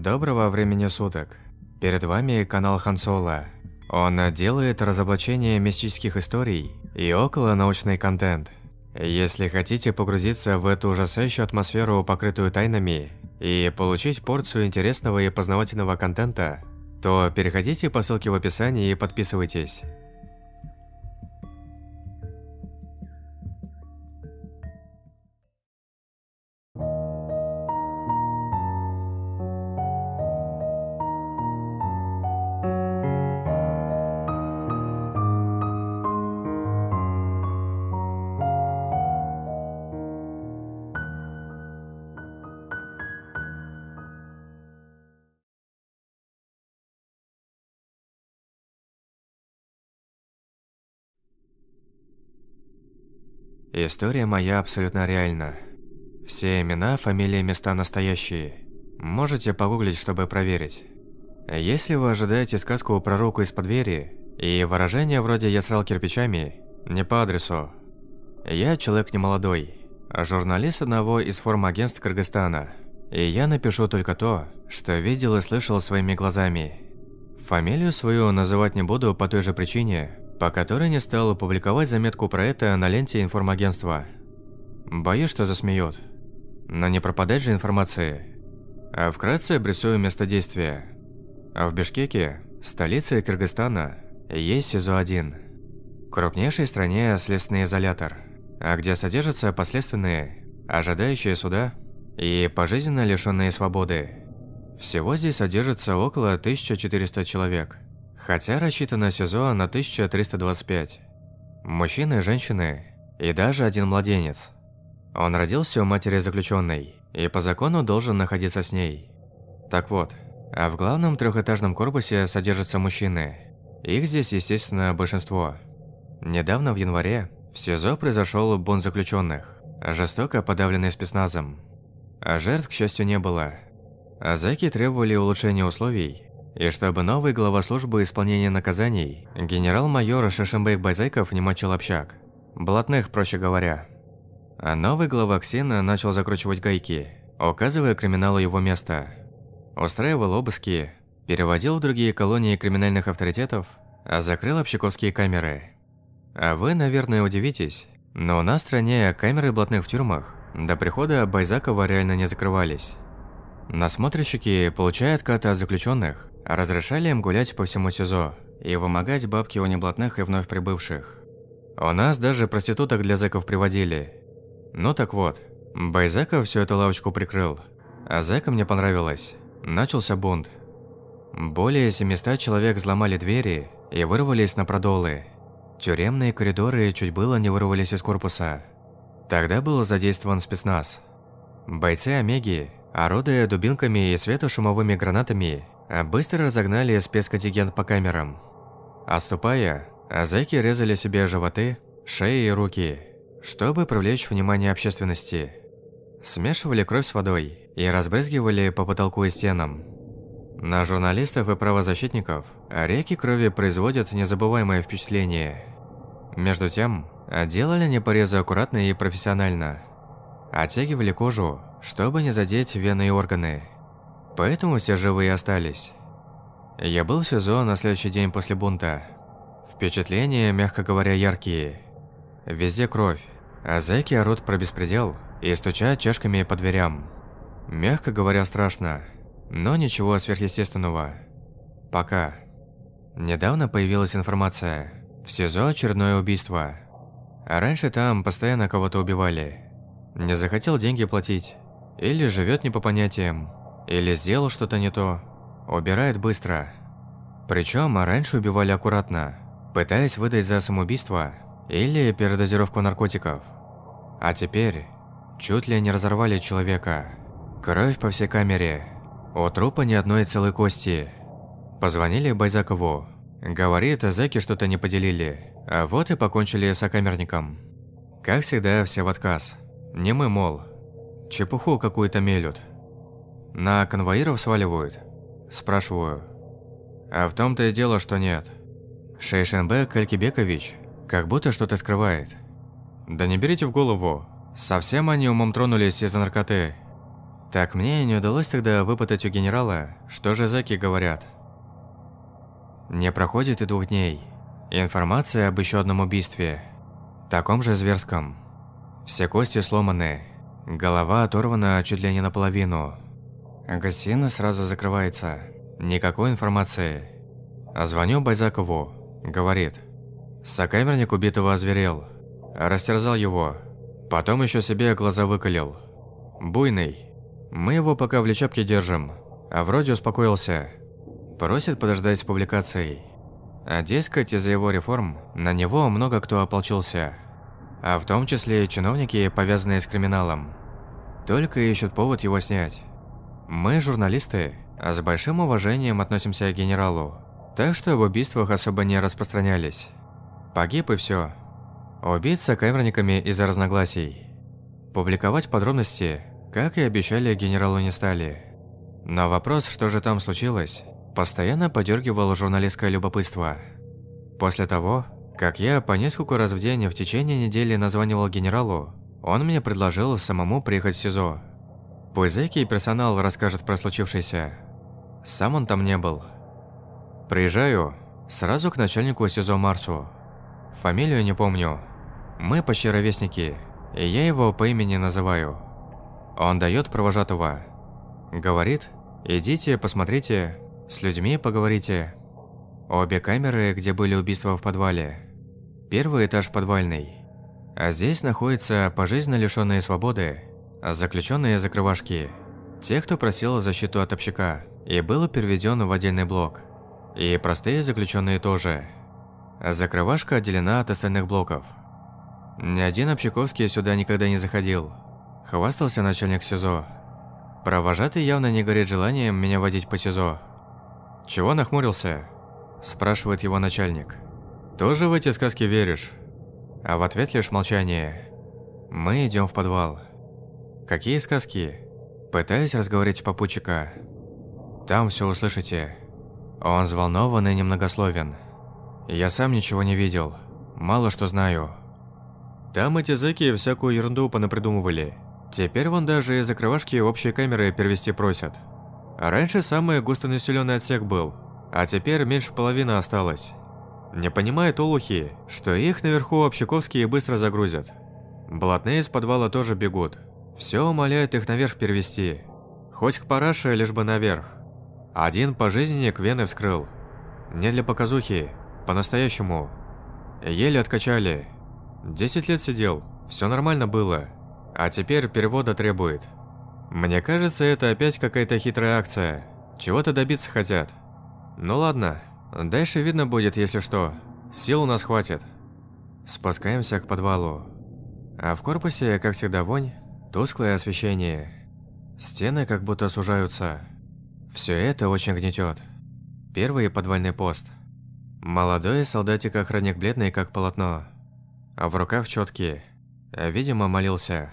Доброго времени суток. Перед вами канал Хансола. Он делает разоблачение мистических историй и околонаучный контент. Если хотите погрузиться в эту ужасающую атмосферу, покрытую тайнами, и получить порцию интересного и познавательного контента, то переходите по ссылке в описании и подписывайтесь. История моя абсолютно реальна. Все имена, фамилии, места настоящие. Можете погуглить, чтобы проверить. Если вы ожидаете сказку про руку из-под двери и выражение вроде «я срал кирпичами», не по адресу. Я человек немолодой, журналист одного из форм-агентств Кыргызстана. И я напишу только то, что видел и слышал своими глазами. Фамилию свою называть не буду по той же причине, по которой не стал опубликовать заметку про это на ленте информагентства. Боюсь, что засмеют. Но не пропадать же информации. А вкратце обрисую место действия. В Бишкеке, столице Кыргызстана, есть СИЗО-1. Крупнейшей стране следственный изолятор, а где содержатся последственные, ожидающие суда и пожизненно лишенные свободы. Всего здесь содержится около 1400 человек – хотя рассчитано СИЗО на 1325. Мужчины, женщины и даже один младенец. Он родился у матери заключенной и по закону должен находиться с ней. Так вот, а в главном трехэтажном корпусе содержатся мужчины. Их здесь, естественно, большинство. Недавно в январе в СИЗО произошел бунт заключенных, жестоко подавленный спецназом. А жертв, к счастью, не было. А зэки требовали улучшения условий и чтобы новый глава службы исполнения наказаний, генерал-майор Шишимбек Байзайков не мочил общак. Блатных, проще говоря. А новый глава Ксена начал закручивать гайки, указывая криминалу его место. Устраивал обыски, переводил в другие колонии криминальных авторитетов, а закрыл общаковские камеры. А вы, наверное, удивитесь, но у нас в стране камеры блатных в тюрьмах до прихода Байзакова реально не закрывались. Насмотрщики, получая откаты от заключенных, разрешали им гулять по всему СИЗО и вымогать бабки у неблатных и вновь прибывших. У нас даже проституток для зэков приводили. Ну так вот, Байзеков всю эту лавочку прикрыл, а зэкам не понравилось. Начался бунт. Более 700 человек взломали двери и вырвались на продолы. Тюремные коридоры чуть было не вырвались из корпуса. Тогда был задействован спецназ. Бойцы Омеги Орудуя дубинками и светошумовыми гранатами, быстро разогнали спецконтингент по камерам. Отступая, зэки резали себе животы, шеи и руки, чтобы привлечь внимание общественности. Смешивали кровь с водой и разбрызгивали по потолку и стенам. На журналистов и правозащитников реки крови производят незабываемое впечатление. Между тем, делали они порезы аккуратно и профессионально. Оттягивали кожу, чтобы не задеть вены и органы. Поэтому все живые остались. Я был в СИЗО на следующий день после бунта. Впечатления, мягко говоря, яркие. Везде кровь, а зэки орут про беспредел и стучат чашками по дверям. Мягко говоря, страшно, но ничего сверхъестественного. Пока. Недавно появилась информация. В СИЗО очередное убийство. А раньше там постоянно кого-то убивали. Не захотел деньги платить. Или живет не по понятиям, или сделал что-то не то. Убирает быстро. Причем раньше убивали аккуратно, пытаясь выдать за самоубийство или передозировку наркотиков. А теперь чуть ли не разорвали человека. Кровь по всей камере. У трупа ни одной целой кости. Позвонили Байзакову. Говорит, зэки что-то не поделили. А вот и покончили с окамерником. Как всегда, все в отказ. Не мы, мол, Чепуху какую-то мелют. На конвоиров сваливают? Спрашиваю. А в том-то и дело, что нет. Шейшенбек Калькибекович как будто что-то скрывает. Да не берите в голову. Совсем они умом тронулись из-за наркоты. Так мне не удалось тогда выпытать у генерала, что же зэки говорят. Не проходит и двух дней. Информация об еще одном убийстве. Таком же зверском. Все кости сломаны. Голова оторвана чуть ли не наполовину. Гостиная сразу закрывается. Никакой информации. Звоню Байзакову. Говорит. Сокамерник убитого озверел. Растерзал его. Потом еще себе глаза выколил. Буйный. Мы его пока в лечебке держим, а вроде успокоился. Просит подождать с публикацией. А дескать, из-за его реформ на него много кто ополчился. А в том числе и чиновники, повязанные с криминалом. Только ищут повод его снять. Мы, журналисты, с большим уважением относимся к генералу. Так что об убийствах особо не распространялись. Погиб и все. Убийца камерниками из-за разногласий. Публиковать подробности как и обещали, генералу не стали. Но вопрос, что же там случилось, постоянно подергивал журналистское любопытство. После того, как я по нескольку раз в день в течение недели названивал генералу, он мне предложил самому приехать в СИЗО. Пусть зэки и персонал расскажет про случившееся. Сам он там не был. Приезжаю сразу к начальнику СИЗО Марсу. Фамилию не помню. Мы почти ровесники, и я его по имени называю. Он дает провожатого. Говорит, идите, посмотрите, с людьми поговорите. Обе камеры, где были убийства в подвале. Первый этаж подвальный. А здесь находятся пожизненно лишенные свободы, заключенные закрывашки, те, кто просил защиту от общака и был переведен в отдельный блок. И простые заключенные тоже. Закрывашка отделена от остальных блоков. Ни один общаковский сюда никогда не заходил. Хвастался начальник СИЗО. Провожатый явно не горит желанием меня водить по СИЗО. «Чего нахмурился?» – спрашивает его начальник. «Тоже в эти сказки веришь?» А в ответ лишь молчание. Мы идем в подвал. «Какие сказки?» Пытаюсь разговорить попутчика. «Там все услышите». Он взволнован и немногословен. Я сам ничего не видел. Мало что знаю. Там эти зэки всякую ерунду понапридумывали. Теперь вон даже из закрывашки общие камеры перевести просят. А раньше самый густонаселенный отсек был, а теперь меньше половины осталось. Не понимают олухи, что их наверху общаковские быстро загрузят. Блатные из подвала тоже бегут. Все умоляют их наверх перевести. Хоть к параше, лишь бы наверх. Один пожизненник вены вскрыл. Не для показухи, по-настоящему. Еле откачали. Десять лет сидел, все нормально было. А теперь перевода требует. Мне кажется, это опять какая-то хитрая акция. Чего-то добиться хотят. Ну ладно, дальше видно будет, если что. Сил у нас хватит. Спускаемся к подвалу. А в корпусе, как всегда, вонь, тусклое освещение. Стены как будто сужаются. Все это очень гнетет. Первый подвальный пост. Молодой солдатик-охранник бледный, как полотно. А в руках четкие. Видимо, молился.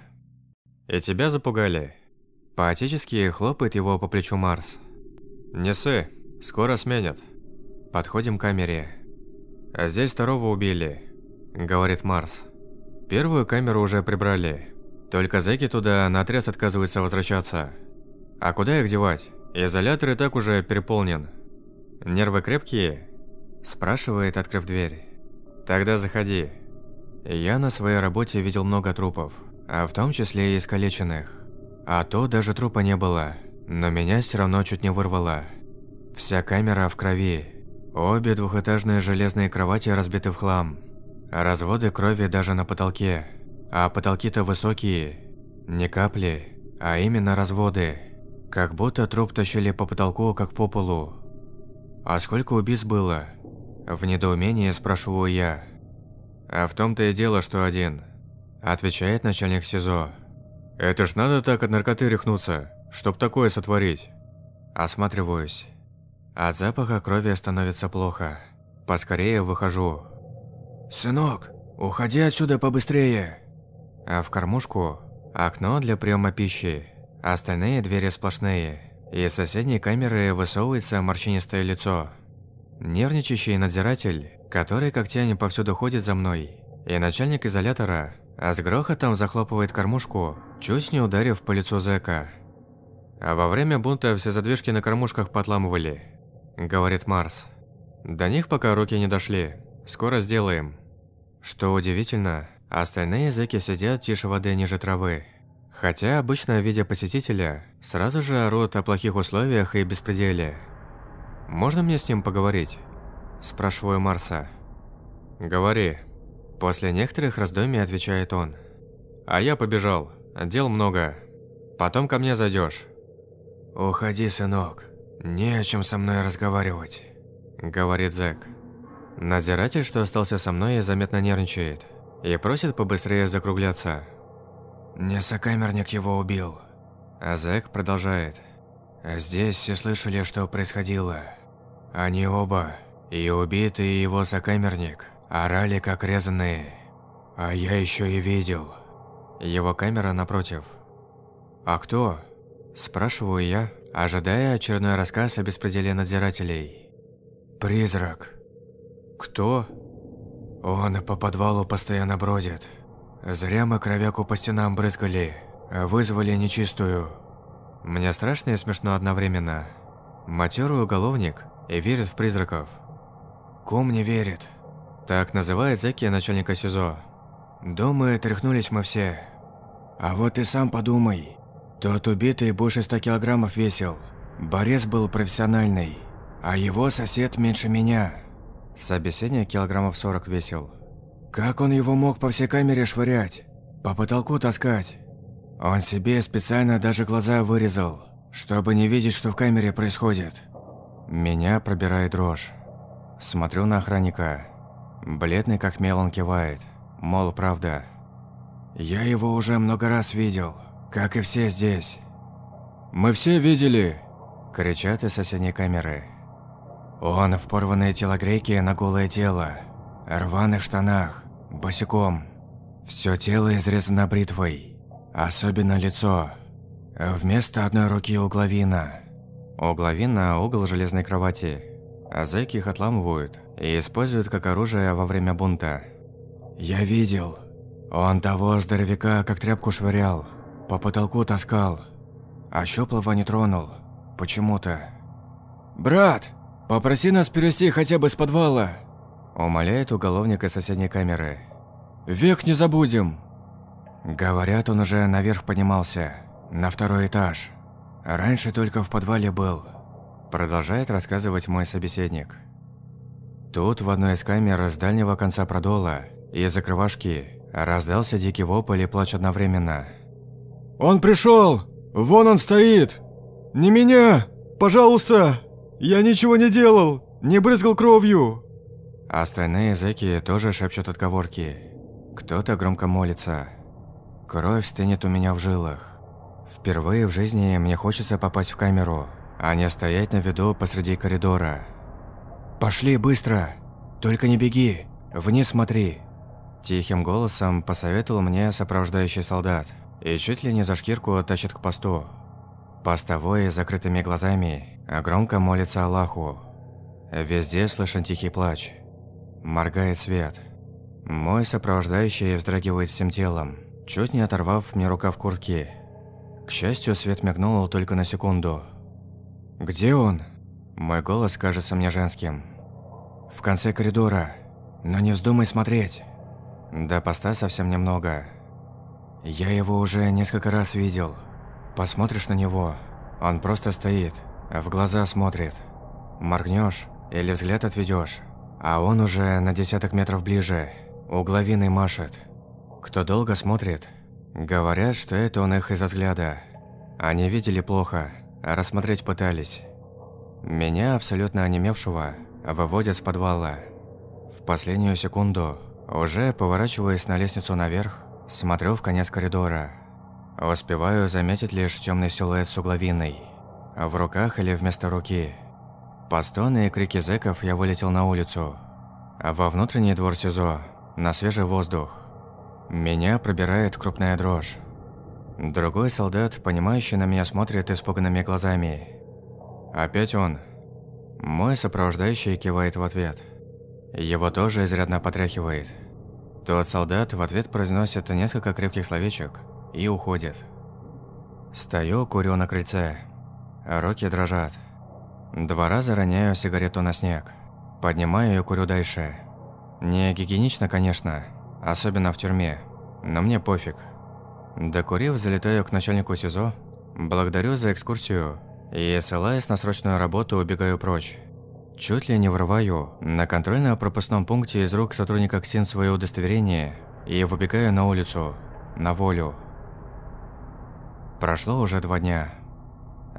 «И тебя запугали?» Поотечески хлопает его по плечу Марс. «Не ссы, скоро сменят». Подходим к камере. «А здесь второго убили», — говорит Марс. «Первую камеру уже прибрали. Только зэки туда наотрез отказываются возвращаться. А куда их девать? Изолятор и так уже переполнен. Нервы крепкие?» Спрашивает, открыв дверь. «Тогда заходи». Я на своей работе видел много трупов а в том числе и искалеченных. А то даже трупа не было, но меня все равно чуть не вырвало. Вся камера в крови. Обе двухэтажные железные кровати разбиты в хлам. Разводы крови даже на потолке. А потолки-то высокие. Не капли, а именно разводы. Как будто труп тащили по потолку, как по полу. А сколько убийц было? В недоумении спрашиваю я. А в том-то и дело, что один. Отвечает начальник СИЗО. Это ж надо так от наркоты рехнуться, чтоб такое сотворить. Осматриваюсь. От запаха крови становится плохо. Поскорее выхожу. «Сынок, уходи отсюда побыстрее!» А в кормушку – окно для приема пищи. Остальные двери сплошные. Из соседней камеры высовывается морщинистое лицо. Нервничающий надзиратель, который как тень повсюду ходит за мной, и начальник изолятора а с грохотом захлопывает кормушку, чуть не ударив по лицу зэка. А во время бунта все задвижки на кормушках подламывали, говорит Марс. До них пока руки не дошли. Скоро сделаем. Что удивительно, остальные языки сидят тише воды ниже травы. Хотя обычно, видя посетителя, сразу же орут о плохих условиях и беспределе. «Можно мне с ним поговорить?» Спрашиваю Марса. «Говори». После некоторых раздумий отвечает он. «А я побежал. Дел много. Потом ко мне зайдешь. «Уходи, сынок. Не о чем со мной разговаривать», – говорит Зэк. Надзиратель, что остался со мной, заметно нервничает и просит побыстрее закругляться. «Не сокамерник его убил». А Зэк продолжает. «Здесь все слышали, что происходило. Они оба, и убитый, и его сокамерник, орали как резаные. А я еще и видел». Его камера напротив. «А кто?» Спрашиваю я, ожидая очередной рассказ о беспределе надзирателей. «Призрак». «Кто?» «Он по подвалу постоянно бродит. Зря мы кровяку по стенам брызгали, вызвали нечистую». Мне страшно и смешно одновременно. Матерый уголовник и верит в призраков. Кум не верит. Так называет зэки начальника СИЗО. Думаю, тряхнулись мы все. А вот ты сам подумай. Тот убитый больше 100 килограммов весил. Борец был профессиональный, а его сосед меньше меня. Собеседник килограммов 40 весил. Как он его мог по всей камере швырять? По потолку таскать? Он себе специально даже глаза вырезал, чтобы не видеть, что в камере происходит. Меня пробирает дрожь. Смотрю на охранника. Бледный как мел он кивает. Мол, правда. Я его уже много раз видел. Как и все здесь. «Мы все видели!» – кричат из соседней камеры. Он в порванной телогрейке на голое тело, рваных штанах, босиком. Все тело изрезано бритвой, особенно лицо. Вместо одной руки угловина. Угловина – угол железной кровати. А зэки их отламывают и используют как оружие во время бунта. Я видел. Он того здоровяка как тряпку швырял. По потолку таскал, а щуплого не тронул. Почему-то. «Брат, попроси нас перевести хотя бы с подвала!» Умоляет уголовник из соседней камеры. «Век не забудем!» Говорят, он уже наверх поднимался, на второй этаж. Раньше только в подвале был. Продолжает рассказывать мой собеседник. Тут в одной из камер с дальнего конца продола из закрывашки раздался дикий вопль и плач одновременно – «Он пришел! Вон он стоит! Не меня! Пожалуйста! Я ничего не делал! Не брызгал кровью!» Остальные зэки тоже шепчут отговорки. Кто-то громко молится. Кровь стынет у меня в жилах. Впервые в жизни мне хочется попасть в камеру, а не стоять на виду посреди коридора. «Пошли быстро! Только не беги! Вниз смотри!» Тихим голосом посоветовал мне сопровождающий солдат и чуть ли не за шкирку тащит к посту. Постовой с закрытыми глазами громко молится Аллаху. Везде слышен тихий плач. Моргает свет. Мой сопровождающий вздрагивает всем телом, чуть не оторвав мне рукав куртки. К счастью, свет мигнул только на секунду. «Где он?» Мой голос кажется мне женским. «В конце коридора. Но не вздумай смотреть». До поста совсем немного. Я его уже несколько раз видел. Посмотришь на него, он просто стоит, в глаза смотрит. Моргнешь или взгляд отведешь, а он уже на десяток метров ближе, угловиной машет. Кто долго смотрит, говорят, что это он их из-за взгляда. Они видели плохо, а рассмотреть пытались. Меня, абсолютно онемевшего, выводят с подвала. В последнюю секунду, уже поворачиваясь на лестницу наверх, Смотрю в конец коридора. Успеваю заметить лишь темный силуэт с угловиной. В руках или вместо руки. По стоны и крики зэков я вылетел на улицу. Во внутренний двор СИЗО, на свежий воздух. Меня пробирает крупная дрожь. Другой солдат, понимающий на меня, смотрит испуганными глазами. Опять он. Мой сопровождающий кивает в ответ. Его тоже изрядно потряхивает. Тот солдат в ответ произносит несколько крепких словечек и уходит. Стою, курю на крыльце. Руки дрожат. Два раза роняю сигарету на снег. Поднимаю и курю дальше. Не гигиенично, конечно, особенно в тюрьме, но мне пофиг. Докурив, залетаю к начальнику СИЗО, благодарю за экскурсию и, ссылаясь на срочную работу, убегаю прочь. Чуть ли не врываю на контрольно-пропускном пункте из рук сотрудника КСИН свое удостоверение и выбегаю на улицу, на волю. Прошло уже два дня.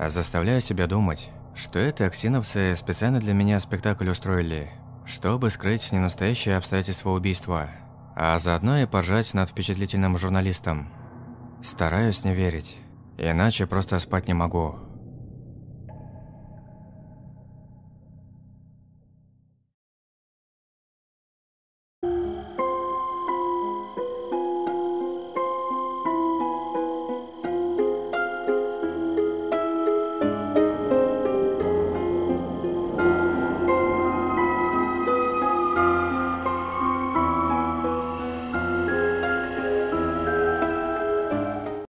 Заставляю себя думать, что это аксиновцы специально для меня спектакль устроили, чтобы скрыть ненастоящее обстоятельства убийства, а заодно и поржать над впечатлительным журналистом. Стараюсь не верить, иначе просто спать не могу.